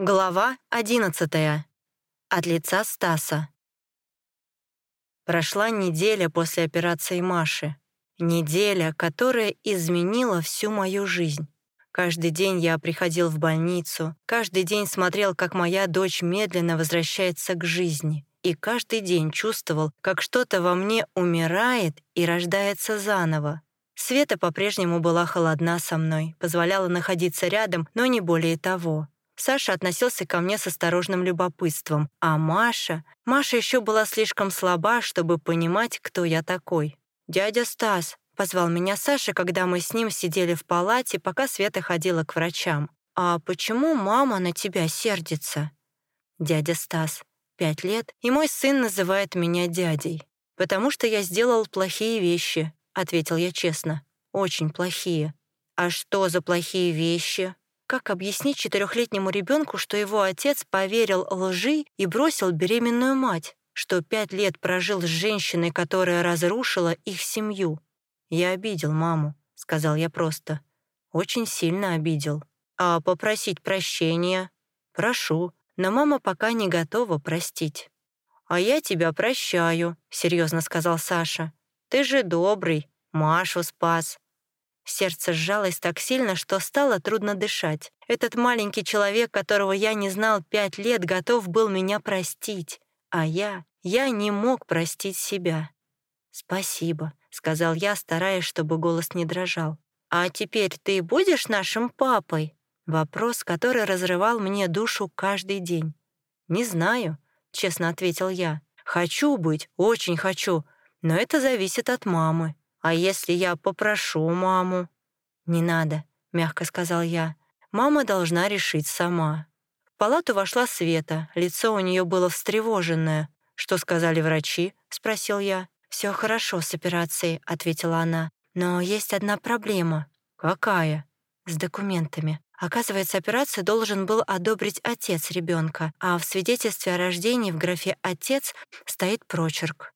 Глава 11. От лица Стаса. Прошла неделя после операции Маши. Неделя, которая изменила всю мою жизнь. Каждый день я приходил в больницу, каждый день смотрел, как моя дочь медленно возвращается к жизни. И каждый день чувствовал, как что-то во мне умирает и рождается заново. Света по-прежнему была холодна со мной, позволяла находиться рядом, но не более того. Саша относился ко мне с осторожным любопытством, а Маша... Маша еще была слишком слаба, чтобы понимать, кто я такой. «Дядя Стас», — позвал меня Саша, когда мы с ним сидели в палате, пока Света ходила к врачам. «А почему мама на тебя сердится?» «Дядя Стас, пять лет, и мой сын называет меня дядей. Потому что я сделал плохие вещи», — ответил я честно. «Очень плохие». «А что за плохие вещи?» Как объяснить четырехлетнему ребенку, что его отец поверил лжи и бросил беременную мать, что пять лет прожил с женщиной, которая разрушила их семью? «Я обидел маму», — сказал я просто. «Очень сильно обидел. А попросить прощения? Прошу, но мама пока не готова простить». «А я тебя прощаю», — серьезно сказал Саша. «Ты же добрый, Машу спас. Сердце сжалось так сильно, что стало трудно дышать. Этот маленький человек, которого я не знал пять лет, готов был меня простить. А я, я не мог простить себя. «Спасибо», — сказал я, стараясь, чтобы голос не дрожал. «А теперь ты будешь нашим папой?» Вопрос, который разрывал мне душу каждый день. «Не знаю», — честно ответил я. «Хочу быть, очень хочу, но это зависит от мамы. «А если я попрошу маму?» «Не надо», — мягко сказал я. «Мама должна решить сама». В палату вошла Света, лицо у нее было встревоженное. «Что сказали врачи?» — спросил я. «Все хорошо с операцией», — ответила она. «Но есть одна проблема». «Какая?» «С документами. Оказывается, операцию должен был одобрить отец ребенка, а в свидетельстве о рождении в графе «отец» стоит прочерк.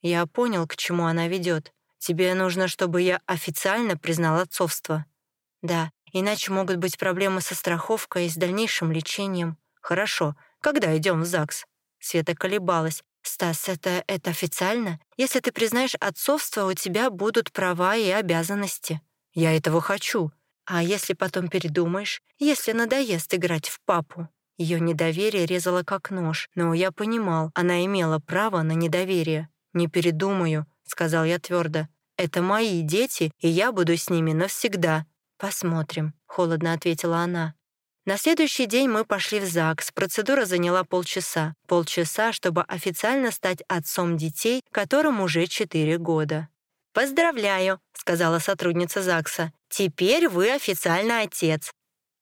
Я понял, к чему она ведет. Тебе нужно, чтобы я официально признал отцовство. Да, иначе могут быть проблемы со страховкой и с дальнейшим лечением. Хорошо. Когда идем в ЗАГС? Света колебалась. «Стас, это, это официально? Если ты признаешь отцовство, у тебя будут права и обязанности». «Я этого хочу». «А если потом передумаешь? Если надоест играть в папу?» Ее недоверие резало как нож, но я понимал, она имела право на недоверие. «Не передумаю», — сказал я твердо. Это мои дети, и я буду с ними навсегда. Посмотрим», — холодно ответила она. На следующий день мы пошли в ЗАГС. Процедура заняла полчаса. Полчаса, чтобы официально стать отцом детей, которым уже 4 года. «Поздравляю», — сказала сотрудница ЗАГСа. «Теперь вы официально отец».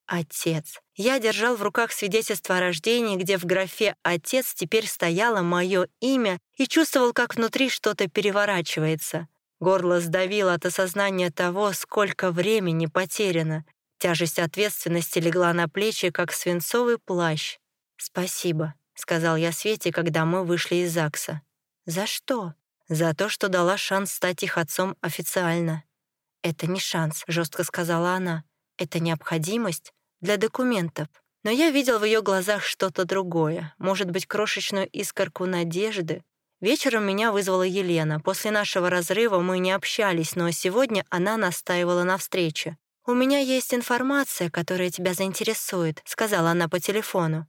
Отец. Я держал в руках свидетельство о рождении, где в графе «Отец» теперь стояло мое имя и чувствовал, как внутри что-то переворачивается. Горло сдавило от осознания того, сколько времени потеряно. Тяжесть ответственности легла на плечи, как свинцовый плащ. «Спасибо», — сказал я Свете, когда мы вышли из ЗАГСа. «За что?» «За то, что дала шанс стать их отцом официально». «Это не шанс», — жестко сказала она. «Это необходимость для документов». Но я видел в ее глазах что-то другое, может быть, крошечную искорку надежды, Вечером меня вызвала Елена. После нашего разрыва мы не общались, но сегодня она настаивала на встрече. «У меня есть информация, которая тебя заинтересует», — сказала она по телефону.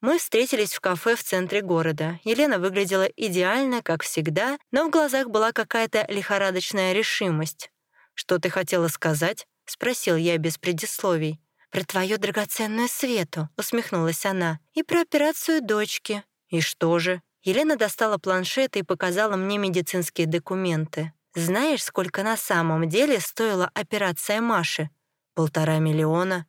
Мы встретились в кафе в центре города. Елена выглядела идеально, как всегда, но в глазах была какая-то лихорадочная решимость. «Что ты хотела сказать?» — спросил я без предисловий. «Про твою драгоценную Свету», — усмехнулась она, «и про операцию дочки». «И что же?» Елена достала планшет и показала мне медицинские документы. «Знаешь, сколько на самом деле стоила операция Маши? Полтора миллиона».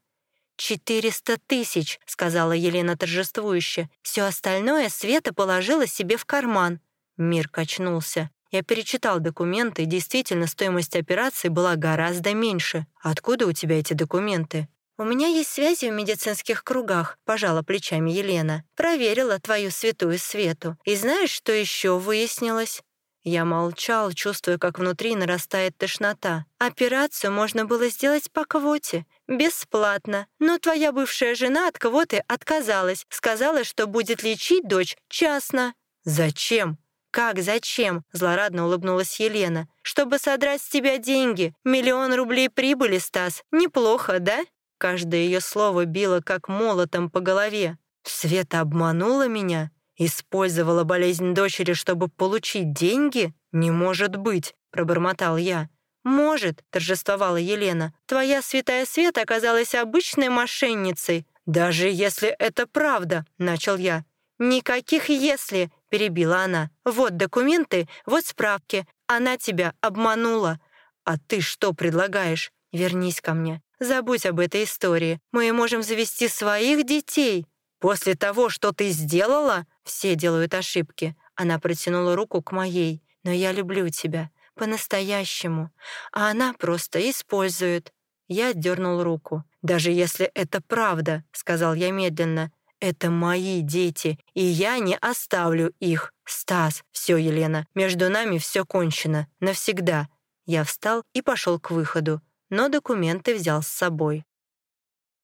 «Четыреста тысяч», — сказала Елена торжествующе. «Все остальное Света положила себе в карман». Мир качнулся. Я перечитал документы, и действительно стоимость операции была гораздо меньше. «Откуда у тебя эти документы?» «У меня есть связи в медицинских кругах», — пожала плечами Елена. «Проверила твою святую свету. И знаешь, что еще выяснилось?» Я молчал, чувствуя, как внутри нарастает тошнота. «Операцию можно было сделать по квоте, бесплатно. Но твоя бывшая жена от квоты отказалась, сказала, что будет лечить дочь частно». «Зачем?» «Как зачем?» — злорадно улыбнулась Елена. «Чтобы содрать с тебя деньги. Миллион рублей прибыли, Стас. Неплохо, да?» Каждое ее слово било как молотом по голове. Света обманула меня? Использовала болезнь дочери, чтобы получить деньги? Не может быть, пробормотал я. «Может», — торжествовала Елена, «твоя святая Света оказалась обычной мошенницей». «Даже если это правда», — начал я. «Никаких «если», — перебила она. «Вот документы, вот справки. Она тебя обманула. А ты что предлагаешь? Вернись ко мне. Забудь об этой истории. Мы можем завести своих детей. После того, что ты сделала, все делают ошибки. Она протянула руку к моей. Но я люблю тебя. По-настоящему. А она просто использует. Я отдернул руку. «Даже если это правда», — сказал я медленно, — «это мои дети, и я не оставлю их. Стас, все, Елена, между нами все кончено. Навсегда». Я встал и пошел к выходу но документы взял с собой.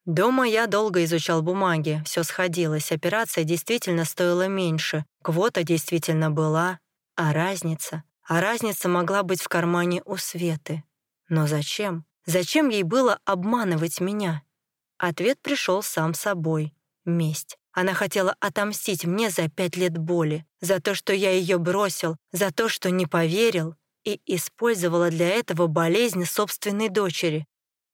Дома я долго изучал бумаги, все сходилось, операция действительно стоила меньше, квота действительно была, а разница? А разница могла быть в кармане у Светы. Но зачем? Зачем ей было обманывать меня? Ответ пришел сам собой. Месть. Она хотела отомстить мне за пять лет боли, за то, что я ее бросил, за то, что не поверил, и использовала для этого болезнь собственной дочери.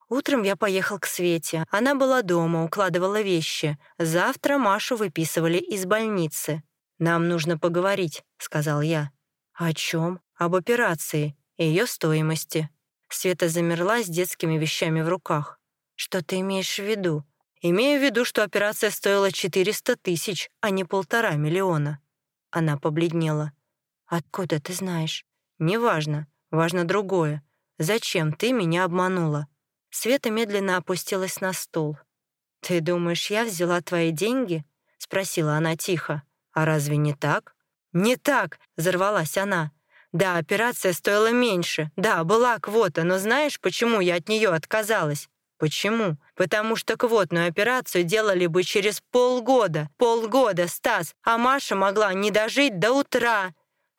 Утром я поехал к Свете. Она была дома, укладывала вещи. Завтра Машу выписывали из больницы. «Нам нужно поговорить», — сказал я. «О чем? Об операции и ее стоимости». Света замерла с детскими вещами в руках. «Что ты имеешь в виду?» «Имею в виду, что операция стоила 400 тысяч, а не полтора миллиона». Она побледнела. «Откуда ты знаешь?» «Неважно. Важно другое. Зачем ты меня обманула?» Света медленно опустилась на стул. «Ты думаешь, я взяла твои деньги?» — спросила она тихо. «А разве не так?» «Не так!» — взорвалась она. «Да, операция стоила меньше. Да, была квота, но знаешь, почему я от нее отказалась?» «Почему?» «Потому что квотную операцию делали бы через полгода. Полгода, Стас, а Маша могла не дожить до утра.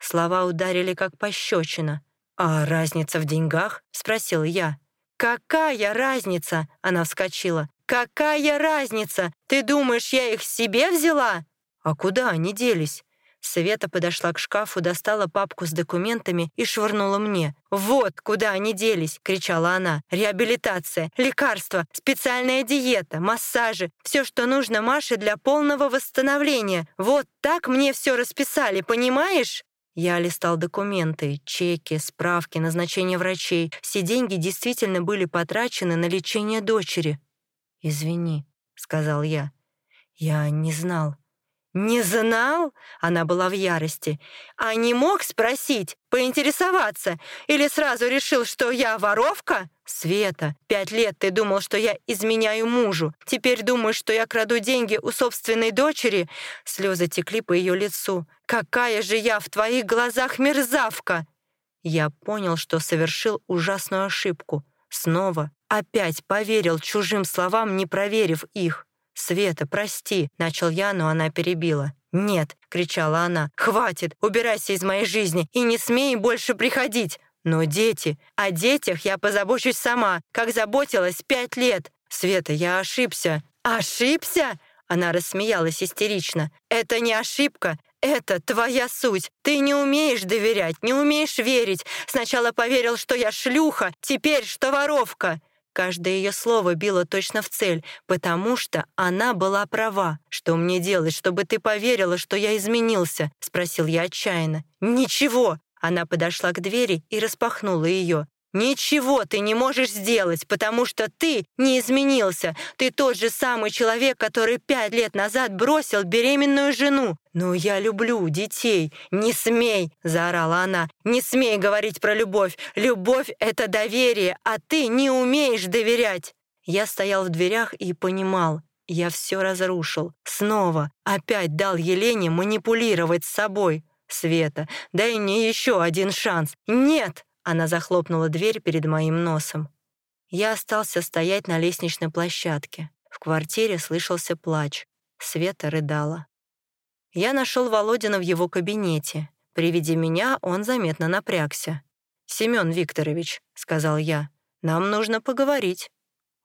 Слова ударили как пощечина. «А разница в деньгах?» — спросил я. «Какая разница?» — она вскочила. «Какая разница? Ты думаешь, я их себе взяла?» «А куда они делись?» Света подошла к шкафу, достала папку с документами и швырнула мне. «Вот куда они делись!» — кричала она. «Реабилитация, лекарства, специальная диета, массажи, все, что нужно Маше для полного восстановления. Вот так мне все расписали, понимаешь?» Я листал документы, чеки, справки, назначения врачей. Все деньги действительно были потрачены на лечение дочери. «Извини», — сказал я. «Я не знал». «Не знал?» — она была в ярости. «А не мог спросить, поинтересоваться? Или сразу решил, что я воровка?» «Света, пять лет ты думал, что я изменяю мужу. Теперь думаешь, что я краду деньги у собственной дочери?» Слезы текли по ее лицу. «Какая же я в твоих глазах мерзавка!» Я понял, что совершил ужасную ошибку. Снова, опять поверил чужим словам, не проверив их. «Света, прости», — начал я, но она перебила. «Нет», — кричала она, — «хватит, убирайся из моей жизни и не смей больше приходить». «Но дети, о детях я позабочусь сама, как заботилась пять лет. Света, я ошибся». «Ошибся?» Она рассмеялась истерично. «Это не ошибка, это твоя суть. Ты не умеешь доверять, не умеешь верить. Сначала поверил, что я шлюха, теперь, что воровка. Каждое ее слово било точно в цель, потому что она была права. «Что мне делать, чтобы ты поверила, что я изменился?» — спросил я отчаянно. «Ничего!» Она подошла к двери и распахнула ее. «Ничего ты не можешь сделать, потому что ты не изменился. Ты тот же самый человек, который пять лет назад бросил беременную жену. «Ну, я люблю детей. Не смей!» — заорала она. «Не смей говорить про любовь. Любовь — это доверие, а ты не умеешь доверять!» Я стоял в дверях и понимал. Я все разрушил. Снова. Опять дал Елене манипулировать собой. Света, дай мне еще один шанс. Нет!» Она захлопнула дверь перед моим носом. Я остался стоять на лестничной площадке. В квартире слышался плач. Света рыдала. Я нашел Володина в его кабинете. При виде меня он заметно напрягся. «Семён Викторович», — сказал я, — «нам нужно поговорить».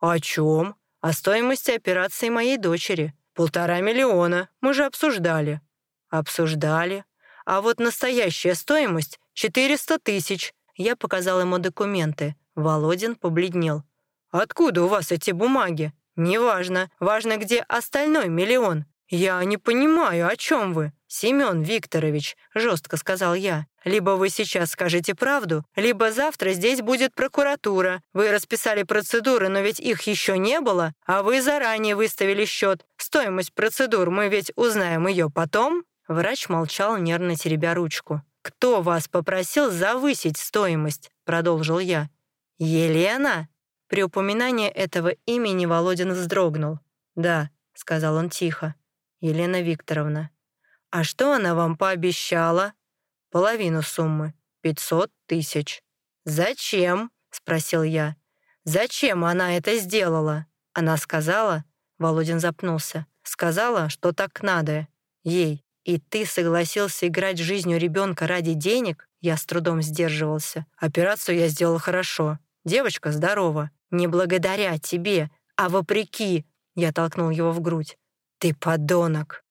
«О чем?» «О стоимости операции моей дочери. Полтора миллиона. Мы же обсуждали». «Обсуждали. А вот настоящая стоимость — 400 тысяч». Я показал ему документы. Володин побледнел. «Откуда у вас эти бумаги?» «Неважно. Важно, где остальной миллион. Я не понимаю, о чем вы?» «Семен Викторович», — жестко сказал я, «либо вы сейчас скажете правду, либо завтра здесь будет прокуратура. Вы расписали процедуры, но ведь их еще не было, а вы заранее выставили счет. Стоимость процедур, мы ведь узнаем ее потом?» Врач молчал, нервно теребя ручку. «Кто вас попросил завысить стоимость?» — продолжил я. «Елена?» При упоминании этого имени Володин вздрогнул. «Да», — сказал он тихо. «Елена Викторовна». «А что она вам пообещала?» «Половину суммы. Пятьсот тысяч». «Зачем?» — спросил я. «Зачем она это сделала?» Она сказала, Володин запнулся, сказала, что так надо. Ей. И ты согласился играть жизнью ребенка ради денег? Я с трудом сдерживался. Операцию я сделал хорошо. Девочка здорова. Не благодаря тебе, а вопреки. Я толкнул его в грудь. Ты подонок.